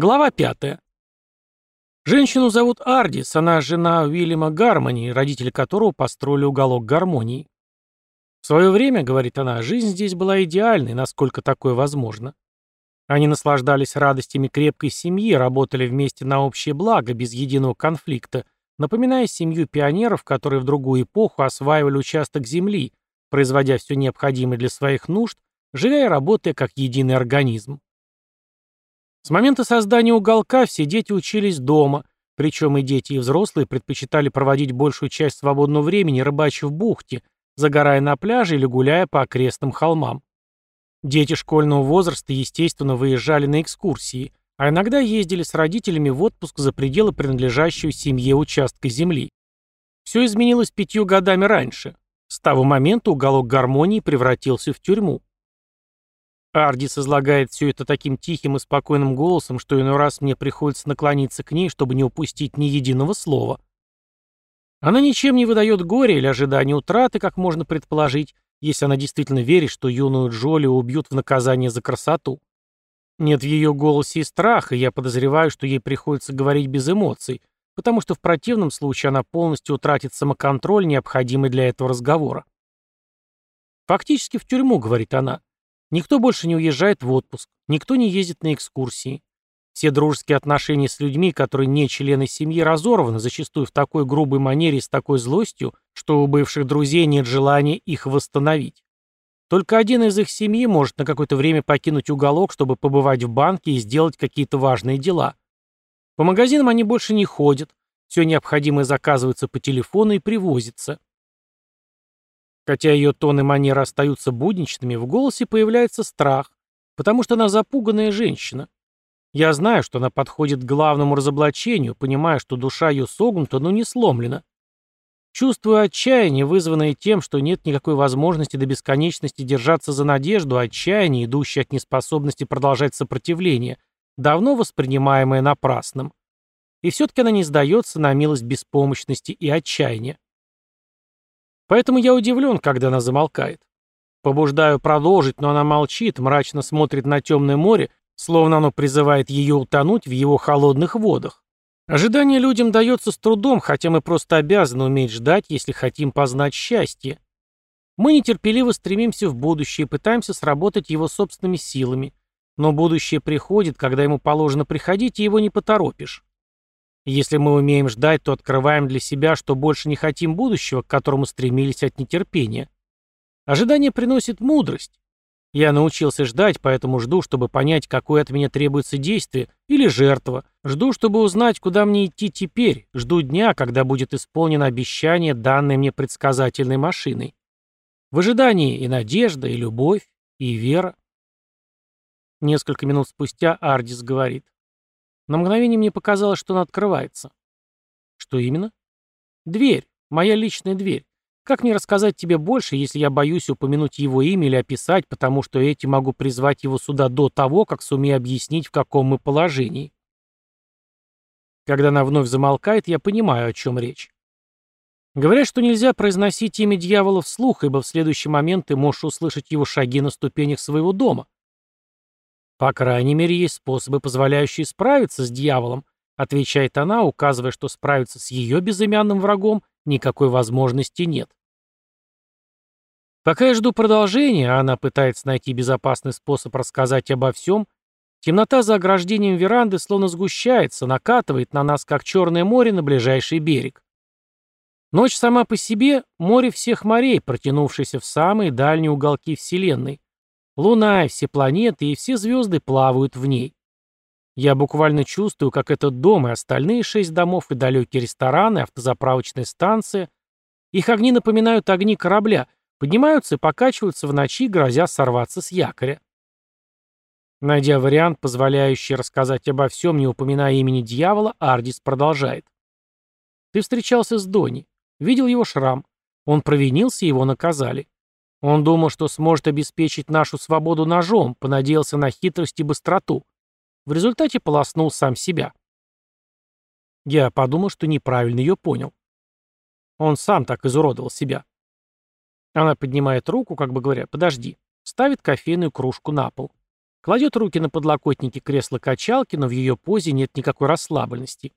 Глава пятая. Женщину зовут Ардис, она жена Уильяма Гармони, родители которого построили уголок гармонии. В свое время, говорит она, жизнь здесь была идеальной, насколько такое возможно. Они наслаждались радостями крепкой семьи, работали вместе на общее благо, без единого конфликта, напоминая семью пионеров, которые в другую эпоху осваивали участок земли, производя все необходимое для своих нужд, живя и работая как единый организм. С момента создания уголка все дети учились дома, причем и дети, и взрослые предпочитали проводить большую часть свободного времени рыбачив в бухте, загорая на пляже или гуляя по окрестным холмам. Дети школьного возраста, естественно, выезжали на экскурсии, а иногда ездили с родителями в отпуск за пределы принадлежащего семье участка земли. Все изменилось пятью годами раньше. С того момента уголок гармонии превратился в тюрьму. Ардис излагает все это таким тихим и спокойным голосом, что иной раз мне приходится наклониться к ней, чтобы не упустить ни единого слова. Она ничем не выдает горя или ожидания утраты, как можно предположить, если она действительно верит, что юную Джоли убьют в наказание за красоту. Нет в ее голосе и страха, и я подозреваю, что ей приходится говорить без эмоций, потому что в противном случае она полностью утратит самоконтроль, необходимый для этого разговора. «Фактически в тюрьму», — говорит она. Никто больше не уезжает в отпуск, никто не ездит на экскурсии. Все дружеские отношения с людьми, которые не члены семьи, разорваны, зачастую в такой грубой манере и с такой злостью, что у бывших друзей нет желания их восстановить. Только один из их семьи может на какое-то время покинуть уголок, чтобы побывать в банке и сделать какие-то важные дела. По магазинам они больше не ходят, все необходимое заказывается по телефону и привозится. Хотя ее тон и манера остаются будничными, в голосе появляется страх, потому что она запуганная женщина. Я знаю, что она подходит к главному разоблачению, понимая, что душа ее согнута, но не сломлена. Чувствую отчаяние, вызванное тем, что нет никакой возможности до бесконечности держаться за надежду, отчаяние, идущее от неспособности продолжать сопротивление, давно воспринимаемое напрасным. И все-таки она не сдается на милость беспомощности и отчаяния. Поэтому я удивлен, когда она замолкает. Побуждаю продолжить, но она молчит, мрачно смотрит на темное море, словно оно призывает ее утонуть в его холодных водах. Ожидание людям дается с трудом, хотя мы просто обязаны уметь ждать, если хотим познать счастье. Мы нетерпеливо стремимся в будущее и пытаемся сработать его собственными силами. Но будущее приходит, когда ему положено приходить, и его не поторопишь. Если мы умеем ждать, то открываем для себя, что больше не хотим будущего, к которому стремились от нетерпения. Ожидание приносит мудрость. Я научился ждать, поэтому жду, чтобы понять, какое от меня требуется действие или жертва. Жду, чтобы узнать, куда мне идти теперь. Жду дня, когда будет исполнено обещание, данное мне предсказательной машиной. В ожидании и надежда, и любовь, и вера. Несколько минут спустя Ардис говорит. На мгновение мне показалось, что она открывается. Что именно? Дверь. Моя личная дверь. Как мне рассказать тебе больше, если я боюсь упомянуть его имя или описать, потому что этим могу призвать его сюда до того, как сумею объяснить, в каком мы положении? Когда она вновь замолкает, я понимаю, о чем речь. Говорят, что нельзя произносить имя дьявола вслух, ибо в следующий момент ты можешь услышать его шаги на ступенях своего дома. «По крайней мере, есть способы, позволяющие справиться с дьяволом», отвечает она, указывая, что справиться с ее безымянным врагом никакой возможности нет. Пока я жду продолжения, а она пытается найти безопасный способ рассказать обо всем, темнота за ограждением веранды словно сгущается, накатывает на нас, как черное море на ближайший берег. Ночь сама по себе — море всех морей, протянувшееся в самые дальние уголки Вселенной. Луна все планеты и все звезды плавают в ней. Я буквально чувствую, как этот дом и остальные шесть домов и далекие рестораны, автозаправочная станция, их огни напоминают огни корабля, поднимаются и покачиваются в ночи, грозя сорваться с якоря. Найдя вариант, позволяющий рассказать обо всем, не упоминая имени дьявола, Ардис продолжает. Ты встречался с Дони, видел его шрам. Он провинился, его наказали. Он думал, что сможет обеспечить нашу свободу ножом, понадеялся на хитрость и быстроту. В результате полоснул сам себя. Я подумал, что неправильно ее понял. Он сам так изуродовал себя. Она поднимает руку, как бы говоря, подожди, ставит кофейную кружку на пол. кладет руки на подлокотники кресла-качалки, но в ее позе нет никакой расслабленности.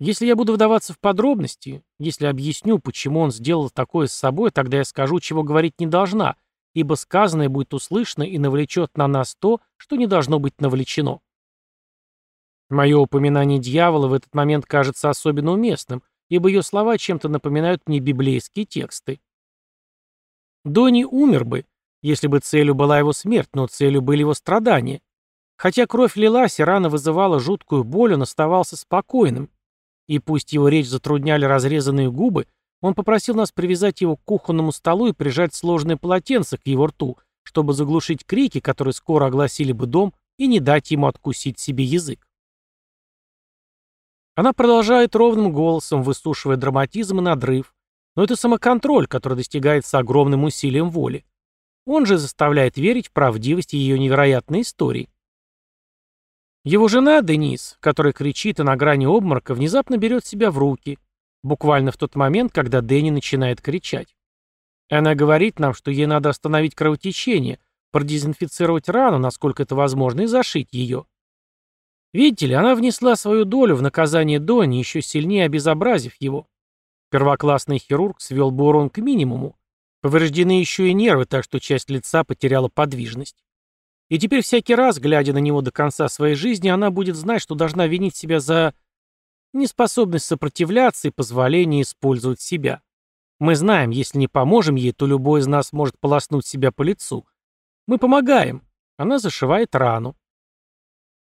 Если я буду вдаваться в подробности, если объясню, почему он сделал такое с собой, тогда я скажу, чего говорить не должна, ибо сказанное будет услышано и навлечет на нас то, что не должно быть навлечено. Мое упоминание дьявола в этот момент кажется особенно уместным, ибо ее слова чем-то напоминают мне библейские тексты. Дони умер бы, если бы целью была его смерть, но целью были его страдания. Хотя кровь лилась и рана вызывала жуткую боль, он оставался спокойным. И пусть его речь затрудняли разрезанные губы, он попросил нас привязать его к кухонному столу и прижать сложное полотенце к его рту, чтобы заглушить крики, которые скоро огласили бы дом, и не дать ему откусить себе язык. Она продолжает ровным голосом, высушивая драматизм и надрыв, но это самоконтроль, который достигается огромным усилием воли. Он же заставляет верить в правдивость ее невероятной истории. Его жена, Денис, которая кричит и на грани обморока, внезапно берет себя в руки, буквально в тот момент, когда Дэнни начинает кричать. Она говорит нам, что ей надо остановить кровотечение, продезинфицировать рану, насколько это возможно, и зашить ее. Видите ли, она внесла свою долю в наказание Донни, еще сильнее обезобразив его. Первоклассный хирург свел бы урон к минимуму. Повреждены еще и нервы, так что часть лица потеряла подвижность. И теперь всякий раз, глядя на него до конца своей жизни, она будет знать, что должна винить себя за неспособность сопротивляться и позволение использовать себя. Мы знаем, если не поможем ей, то любой из нас может полоснуть себя по лицу. Мы помогаем. Она зашивает рану.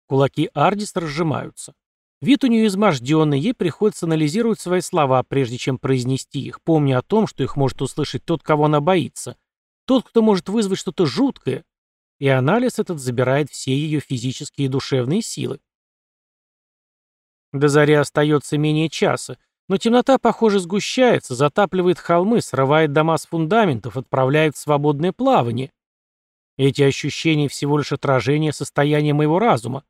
Кулаки Ардис разжимаются. Вид у нее изможденный, ей приходится анализировать свои слова, прежде чем произнести их, помня о том, что их может услышать тот, кого она боится. Тот, кто может вызвать что-то жуткое. И анализ этот забирает все ее физические и душевные силы. До зари остается менее часа, но темнота, похоже, сгущается, затапливает холмы, срывает дома с фундаментов, отправляет в свободное плавание. Эти ощущения всего лишь отражение состояния моего разума.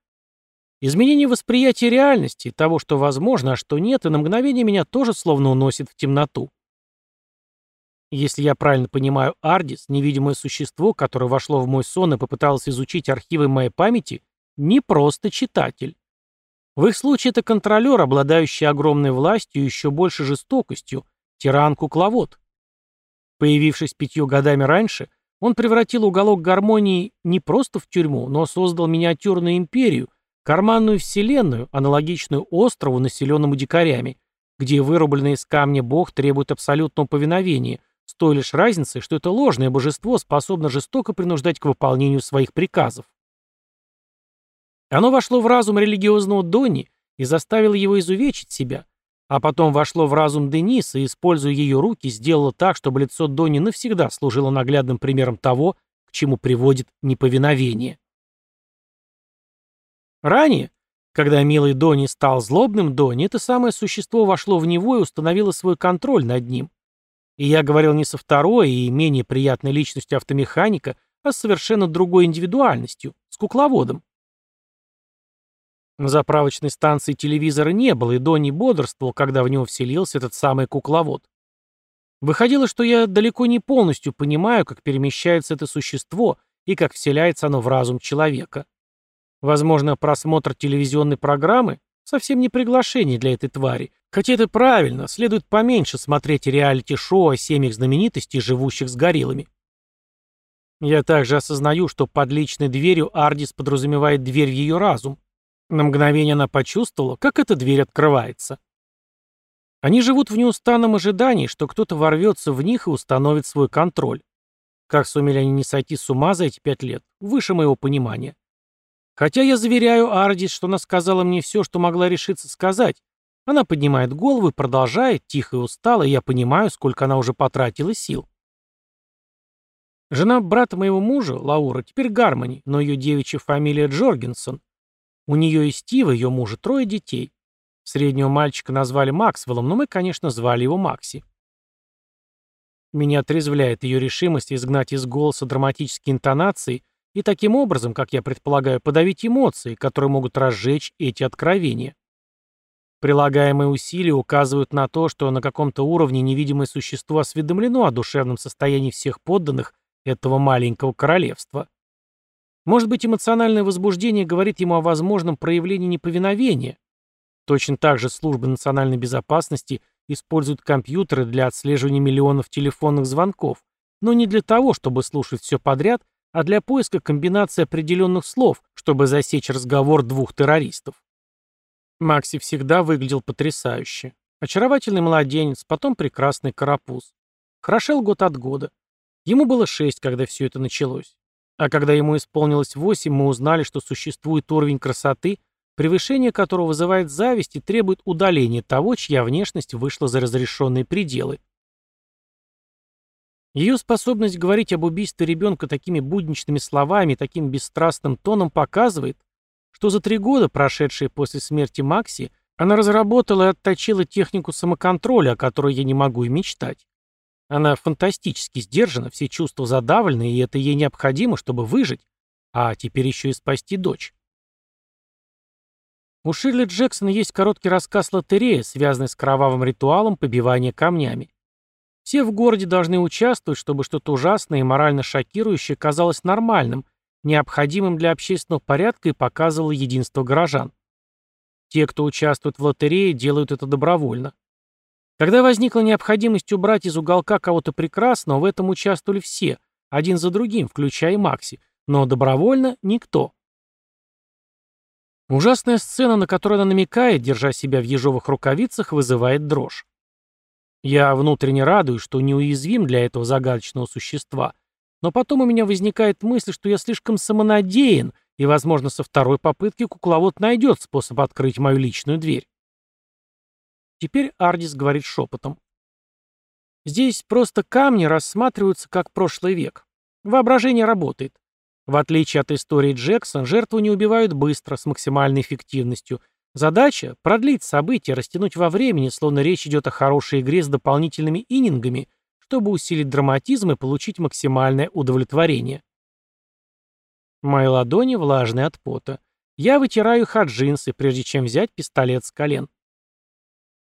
Изменение восприятия реальности, того, что возможно, а что нет, и на мгновение меня тоже словно уносит в темноту. Если я правильно понимаю, Ардис, невидимое существо, которое вошло в мой сон и попыталось изучить архивы моей памяти, не просто читатель. В их случае это контролер, обладающий огромной властью и еще больше жестокостью, тиран-кукловод. Появившись пятью годами раньше, он превратил уголок гармонии не просто в тюрьму, но создал миниатюрную империю – Карманную вселенную, аналогичную острову, населенному дикарями, где вырубленный из камня бог требует абсолютного повиновения, с той лишь разницей, что это ложное божество способно жестоко принуждать к выполнению своих приказов. Оно вошло в разум религиозного Донни и заставило его изувечить себя, а потом вошло в разум Дениса и, используя ее руки, сделало так, чтобы лицо Донни навсегда служило наглядным примером того, к чему приводит неповиновение. Ранее, когда милый Дони стал злобным Дони, это самое существо вошло в него и установило свой контроль над ним. И я говорил не со второй и менее приятной личностью автомеханика, а с совершенно другой индивидуальностью, с кукловодом. На заправочной станции телевизора не было, и Донни бодрствовал, когда в него вселился этот самый кукловод. Выходило, что я далеко не полностью понимаю, как перемещается это существо и как вселяется оно в разум человека. Возможно, просмотр телевизионной программы совсем не приглашение для этой твари. Хотя это правильно, следует поменьше смотреть реалити-шоу о семьях знаменитостей, живущих с гориллами. Я также осознаю, что под личной дверью Ардис подразумевает дверь в ее разум. На мгновение она почувствовала, как эта дверь открывается. Они живут в неустанном ожидании, что кто-то ворвется в них и установит свой контроль. Как сумели они не сойти с ума за эти пять лет, выше моего понимания. Хотя я заверяю Ардис, что она сказала мне все, что могла решиться сказать. Она поднимает голову и продолжает, тихо и устало, и я понимаю, сколько она уже потратила сил. Жена брата моего мужа, Лаура, теперь Гармони, но ее девичья фамилия Джоргенсон. У нее и Стива, ее мужа, трое детей. Среднего мальчика назвали Максвеллом, но мы, конечно, звали его Макси. Меня отрезвляет ее решимость изгнать из голоса драматические интонации и таким образом, как я предполагаю, подавить эмоции, которые могут разжечь эти откровения. Прилагаемые усилия указывают на то, что на каком-то уровне невидимое существо осведомлено о душевном состоянии всех подданных этого маленького королевства. Может быть, эмоциональное возбуждение говорит ему о возможном проявлении неповиновения. Точно так же службы национальной безопасности используют компьютеры для отслеживания миллионов телефонных звонков, но не для того, чтобы слушать все подряд, а для поиска комбинации определенных слов, чтобы засечь разговор двух террористов. Макси всегда выглядел потрясающе. Очаровательный младенец, потом прекрасный карапуз. Хорошел год от года. Ему было шесть, когда все это началось. А когда ему исполнилось восемь, мы узнали, что существует уровень красоты, превышение которого вызывает зависть и требует удаления того, чья внешность вышла за разрешенные пределы. Ее способность говорить об убийстве ребенка такими будничными словами, таким бесстрастным тоном показывает, что за три года, прошедшие после смерти Макси, она разработала и отточила технику самоконтроля, о которой я не могу и мечтать. Она фантастически сдержана, все чувства задавлены, и это ей необходимо, чтобы выжить, а теперь еще и спасти дочь. У Ширли Джексона есть короткий рассказ «Лотерея», связанный с кровавым ритуалом побивания камнями. Все в городе должны участвовать, чтобы что-то ужасное и морально шокирующее казалось нормальным, необходимым для общественного порядка и показывало единство горожан. Те, кто участвует в лотерее, делают это добровольно. Когда возникла необходимость убрать из уголка кого-то прекрасного, в этом участвовали все, один за другим, включая и Макси, но добровольно никто. Ужасная сцена, на которую она намекает, держа себя в ежовых рукавицах, вызывает дрожь. Я внутренне радуюсь, что неуязвим для этого загадочного существа, но потом у меня возникает мысль, что я слишком самонадеян и, возможно, со второй попытки кукловод найдет способ открыть мою личную дверь. Теперь Ардис говорит шепотом. Здесь просто камни рассматриваются как прошлый век. Воображение работает. В отличие от истории Джексон, жертву не убивают быстро, с максимальной эффективностью. Задача – продлить события, растянуть во времени, словно речь идет о хорошей игре с дополнительными инингами, чтобы усилить драматизм и получить максимальное удовлетворение. Мои ладони влажные от пота. Я вытираю их от джинсы, прежде чем взять пистолет с колен.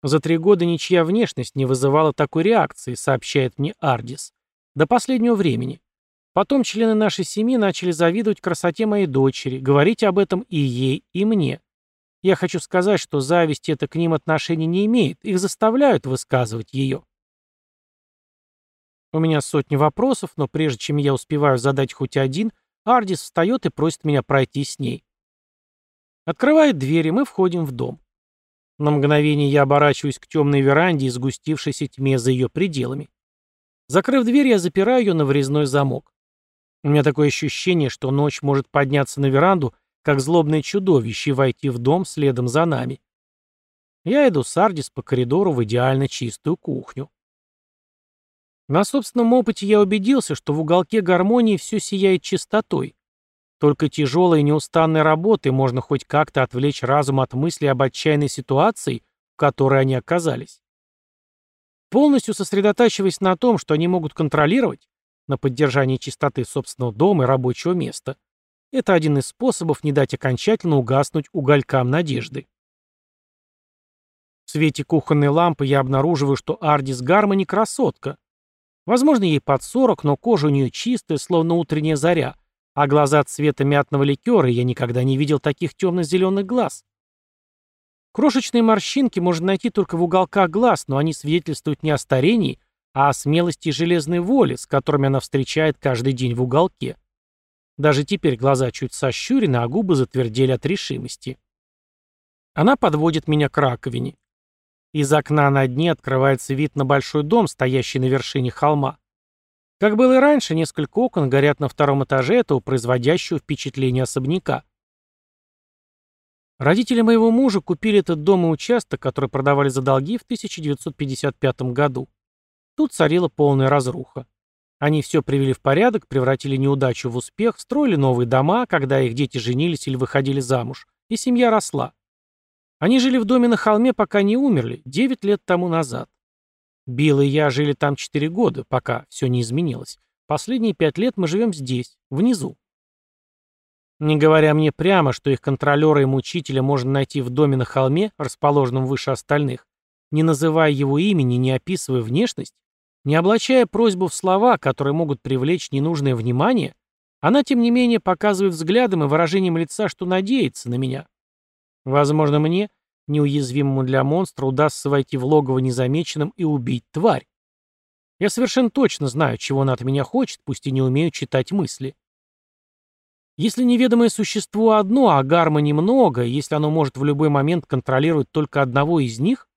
За три года ничья внешность не вызывала такой реакции, сообщает мне Ардис. До последнего времени. Потом члены нашей семьи начали завидовать красоте моей дочери, говорить об этом и ей, и мне. Я хочу сказать, что зависть это к ним отношения не имеет, их заставляют высказывать ее. У меня сотни вопросов, но прежде чем я успеваю задать хоть один, Ардис встает и просит меня пройти с ней. Открывает дверь, и мы входим в дом. На мгновение я оборачиваюсь к темной веранде и сгустившейся тьме за ее пределами. Закрыв дверь, я запираю ее на врезной замок. У меня такое ощущение, что ночь может подняться на веранду, как злобное чудовище, и войти в дом следом за нами. Я иду с Ардис по коридору в идеально чистую кухню. На собственном опыте я убедился, что в уголке гармонии все сияет чистотой. Только тяжелой и неустанной работой можно хоть как-то отвлечь разум от мысли об отчаянной ситуации, в которой они оказались. Полностью сосредотачиваясь на том, что они могут контролировать, на поддержании чистоты собственного дома и рабочего места, это один из способов не дать окончательно угаснуть уголькам надежды. В свете кухонной лампы я обнаруживаю, что Ардис Гармони красотка, Возможно, ей под сорок, но кожа у нее чистая, словно утренняя заря, а глаза цвета мятного ликера, я никогда не видел таких темно-зеленых глаз. Крошечные морщинки можно найти только в уголках глаз, но они свидетельствуют не о старении, а о смелости и железной воле, с которыми она встречает каждый день в уголке. Даже теперь глаза чуть сощурены, а губы затвердели от решимости. Она подводит меня к раковине. Из окна на дне открывается вид на большой дом, стоящий на вершине холма. Как было и раньше, несколько окон горят на втором этаже этого производящего впечатление особняка. Родители моего мужа купили этот дом и участок, который продавали за долги в 1955 году. Тут царила полная разруха. Они все привели в порядок, превратили неудачу в успех, строили новые дома, когда их дети женились или выходили замуж, и семья росла. Они жили в доме на холме, пока не умерли, 9 лет тому назад. Билл и я жили там 4 года, пока все не изменилось. Последние 5 лет мы живем здесь, внизу. Не говоря мне прямо, что их контролера и мучителя можно найти в доме на холме, расположенном выше остальных, не называя его имени, не описывая внешность, не облачая просьбу в слова, которые могут привлечь ненужное внимание, Она, тем не менее, показывает взглядом и выражением лица, что надеется на меня. Возможно, мне, неуязвимому для монстра, удастся войти в логово незамеченным и убить тварь. Я совершенно точно знаю, чего она от меня хочет, пусть и не умею читать мысли. Если неведомое существо одно, а гармонии много, если оно может в любой момент контролировать только одного из них,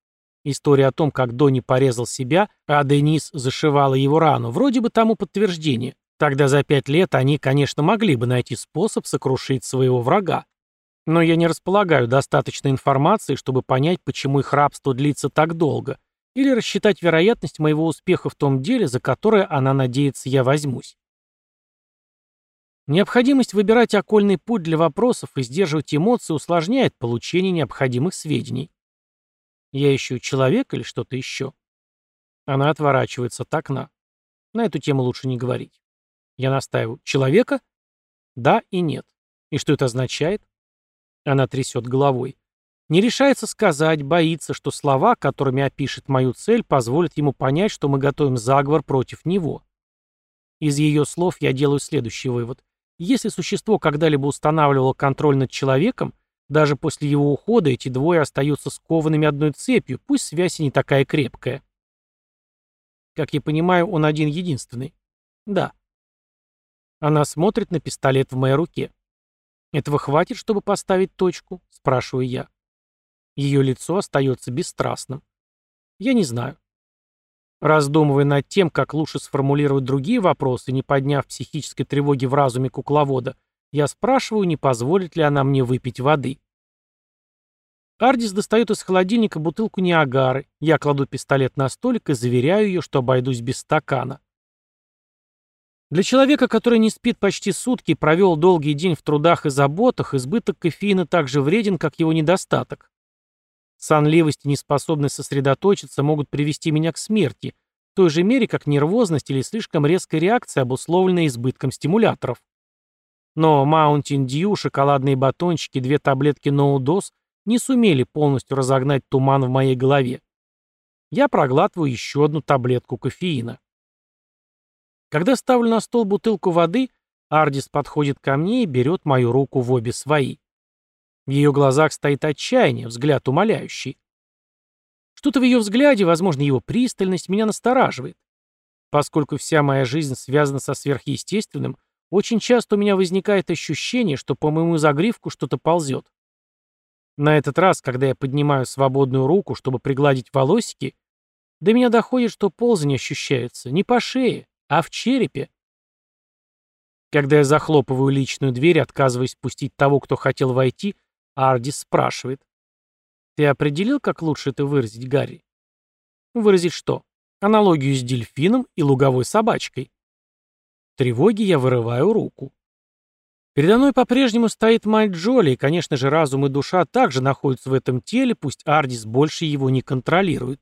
история о том, как Донни порезал себя, а Денис зашивала его рану, вроде бы тому подтверждение. Тогда за пять лет они, конечно, могли бы найти способ сокрушить своего врага. Но я не располагаю достаточной информации, чтобы понять, почему их рабство длится так долго, или рассчитать вероятность моего успеха в том деле, за которое она надеется я возьмусь. Необходимость выбирать окольный путь для вопросов и сдерживать эмоции усложняет получение необходимых сведений. Я ищу человека или что-то еще? Она отворачивается от окна. На эту тему лучше не говорить. Я настаиваю. Человека? Да и нет. И что это означает? Она трясет головой. Не решается сказать, боится, что слова, которыми опишет мою цель, позволят ему понять, что мы готовим заговор против него. Из ее слов я делаю следующий вывод. Если существо когда-либо устанавливало контроль над человеком, даже после его ухода эти двое остаются скованными одной цепью, пусть связь и не такая крепкая. Как я понимаю, он один-единственный. Да. Она смотрит на пистолет в моей руке. «Этого хватит, чтобы поставить точку?» – спрашиваю я. Ее лицо остается бесстрастным. Я не знаю. Раздумывая над тем, как лучше сформулировать другие вопросы, не подняв психической тревоги в разуме кукловода, я спрашиваю, не позволит ли она мне выпить воды. Ардис достает из холодильника бутылку Ниагары, я кладу пистолет на столик и заверяю ее, что обойдусь без стакана. Для человека, который не спит почти сутки и провел долгий день в трудах и заботах, избыток кофеина так же вреден, как его недостаток. Сонливость и неспособность сосредоточиться могут привести меня к смерти, в той же мере, как нервозность или слишком резкая реакция, обусловленная избытком стимуляторов. Но Mountain Dew, шоколадные батончики две таблетки Dose не сумели полностью разогнать туман в моей голове. Я проглатываю еще одну таблетку кофеина. Когда ставлю на стол бутылку воды, Ардис подходит ко мне и берет мою руку в обе свои. В ее глазах стоит отчаяние, взгляд умоляющий. Что-то в ее взгляде, возможно, его пристальность, меня настораживает. Поскольку вся моя жизнь связана со сверхъестественным, очень часто у меня возникает ощущение, что по моему загривку что-то ползет. На этот раз, когда я поднимаю свободную руку, чтобы пригладить волосики, до меня доходит, что ползание ощущается не по шее, а в черепе. Когда я захлопываю личную дверь, отказываясь пустить того, кто хотел войти, Ардис спрашивает. «Ты определил, как лучше это выразить, Гарри?» «Выразить что? Аналогию с дельфином и луговой собачкой». В тревоге я вырываю руку. Передо мной по-прежнему стоит мать Джоли, и, конечно же, разум и душа также находятся в этом теле, пусть Ардис больше его не контролирует.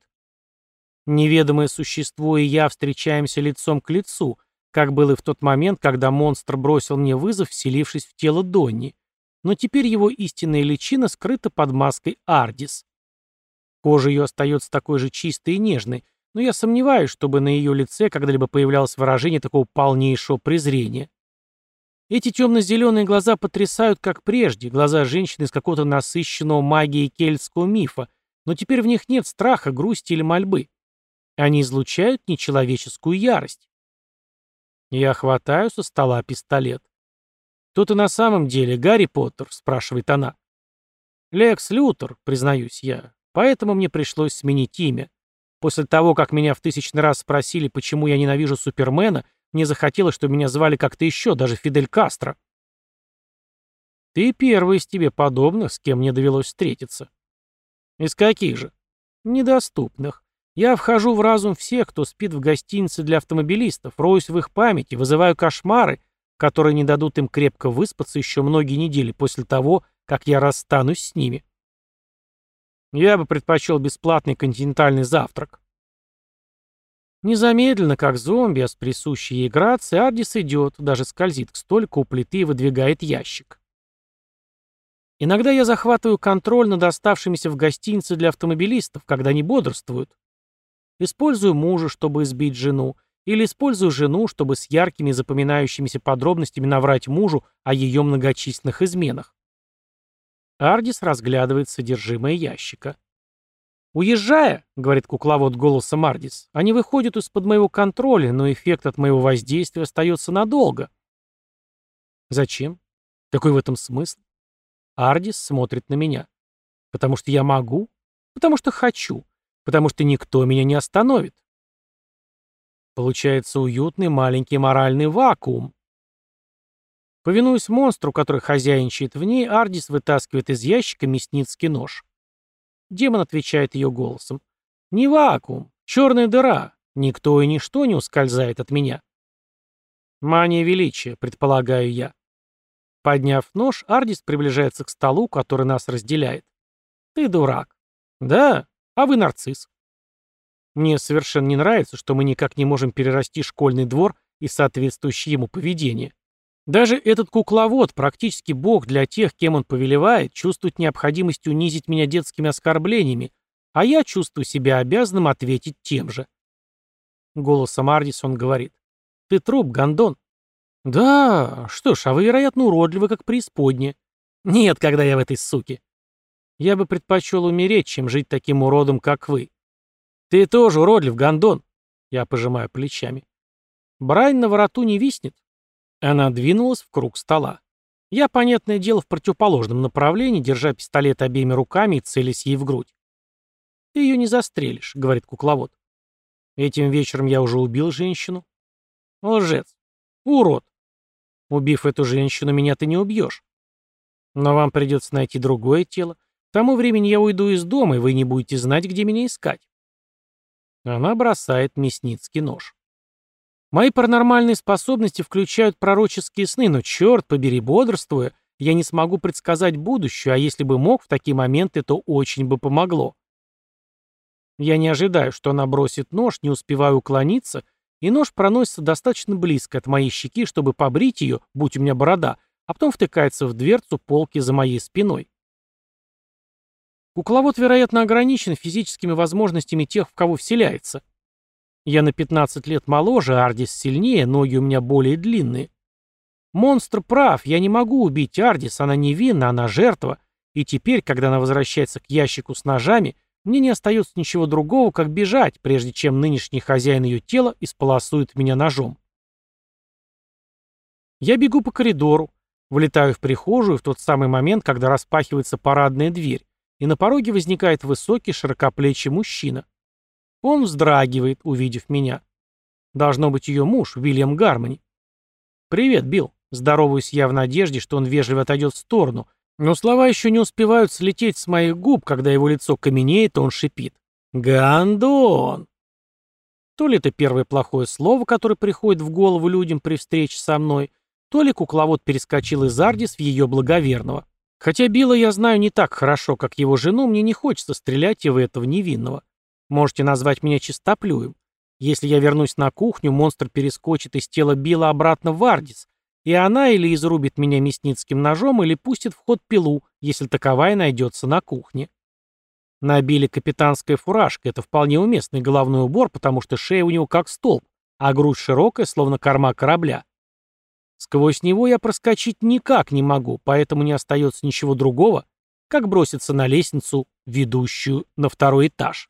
Неведомое существо и я встречаемся лицом к лицу, как было и в тот момент, когда монстр бросил мне вызов, вселившись в тело Донни но теперь его истинная личина скрыта под маской Ардис. Кожа ее остается такой же чистой и нежной, но я сомневаюсь, чтобы на ее лице когда-либо появлялось выражение такого полнейшего презрения. Эти темно-зеленые глаза потрясают, как прежде, глаза женщины из какого-то насыщенного магией кельтского мифа, но теперь в них нет страха, грусти или мольбы. Они излучают нечеловеческую ярость. Я хватаю со стола пистолет. «Кто ты на самом деле, Гарри Поттер?» — спрашивает она. «Лекс Лютер», — признаюсь я. «Поэтому мне пришлось сменить имя. После того, как меня в тысячный раз спросили, почему я ненавижу Супермена, мне захотелось, чтобы меня звали как-то еще, даже Фидель Кастро». «Ты первый из тебе подобных, с кем мне довелось встретиться». «Из каких же?» «Недоступных. Я вхожу в разум всех, кто спит в гостинице для автомобилистов, роюсь в их памяти, вызываю кошмары которые не дадут им крепко выспаться еще многие недели после того, как я расстанусь с ними. Я бы предпочел бесплатный континентальный завтрак. Незамедленно, как зомби, а с присущей ей грацией, Ардис идет, даже скользит к столику у плиты и выдвигает ящик. Иногда я захватываю контроль над оставшимися в гостинице для автомобилистов, когда они бодрствуют. Использую мужа, чтобы избить жену, или использую жену, чтобы с яркими запоминающимися подробностями наврать мужу о ее многочисленных изменах. Ардис разглядывает содержимое ящика. «Уезжая», — говорит кукловод голосом Ардис, — «они выходят из-под моего контроля, но эффект от моего воздействия остается надолго». «Зачем? Какой в этом смысл?» Ардис смотрит на меня. «Потому что я могу? Потому что хочу. Потому что никто меня не остановит». Получается уютный маленький моральный вакуум. Повинуясь монстру, который хозяйничает в ней, Ардис вытаскивает из ящика мясницкий нож. Демон отвечает ее голосом. «Не вакуум, черная дыра. Никто и ничто не ускользает от меня». «Мания величия», предполагаю я. Подняв нож, Ардис приближается к столу, который нас разделяет. «Ты дурак». «Да, а вы нарцисс». Мне совершенно не нравится, что мы никак не можем перерасти школьный двор и соответствующее ему поведение. Даже этот кукловод, практически бог для тех, кем он повелевает, чувствует необходимость унизить меня детскими оскорблениями, а я чувствую себя обязанным ответить тем же. Голосом Ардисон говорит. «Ты труп, гондон». «Да, что ж, а вы, вероятно, уродливы, как преисподняя». «Нет, когда я в этой суке». «Я бы предпочел умереть, чем жить таким уродом, как вы». «Ты тоже уродлив, гондон». Я пожимаю плечами. Брань на вороту не виснет. Она двинулась в круг стола. Я, понятное дело, в противоположном направлении, держа пистолет обеими руками и целясь ей в грудь. «Ты ее не застрелишь», — говорит кукловод. «Этим вечером я уже убил женщину». «Лжец. Урод. Убив эту женщину, меня ты не убьешь. Но вам придется найти другое тело. К тому времени я уйду из дома, и вы не будете знать, где меня искать». Она бросает мясницкий нож. Мои паранормальные способности включают пророческие сны, но, черт побери, бодрствуя, я не смогу предсказать будущее, а если бы мог в такие моменты, то очень бы помогло. Я не ожидаю, что она бросит нож, не успеваю уклониться, и нож проносится достаточно близко от моей щеки, чтобы побрить ее, будь у меня борода, а потом втыкается в дверцу полки за моей спиной. Кукловод, вероятно, ограничен физическими возможностями тех, в кого вселяется. Я на 15 лет моложе, Ардис сильнее, ноги у меня более длинные. Монстр прав, я не могу убить Ардис, она невинна, она жертва. И теперь, когда она возвращается к ящику с ножами, мне не остается ничего другого, как бежать, прежде чем нынешний хозяин ее тела исполосует меня ножом. Я бегу по коридору, влетаю в прихожую в тот самый момент, когда распахивается парадная дверь, и на пороге возникает высокий широкоплечий мужчина. Он вздрагивает, увидев меня. Должно быть ее муж, Уильям Гармони. «Привет, Билл». Здороваюсь я в надежде, что он вежливо отойдет в сторону, но слова еще не успевают слететь с моих губ, когда его лицо каменеет, он шипит. «Гандон!» То ли это первое плохое слово, которое приходит в голову людям при встрече со мной, то ли кукловод перескочил из Ардис в ее благоверного. Хотя Билла я знаю не так хорошо, как его жену, мне не хочется стрелять и в этого невинного. Можете назвать меня чистоплюем. Если я вернусь на кухню, монстр перескочит из тела Билла обратно в Ардис, и она или изрубит меня мясницким ножом, или пустит в ход пилу, если таковая найдется на кухне. На Билле капитанская фуражка — это вполне уместный головной убор, потому что шея у него как столб, а грудь широкая, словно корма корабля. Сквозь него я проскочить никак не могу, поэтому не остается ничего другого, как броситься на лестницу, ведущую на второй этаж.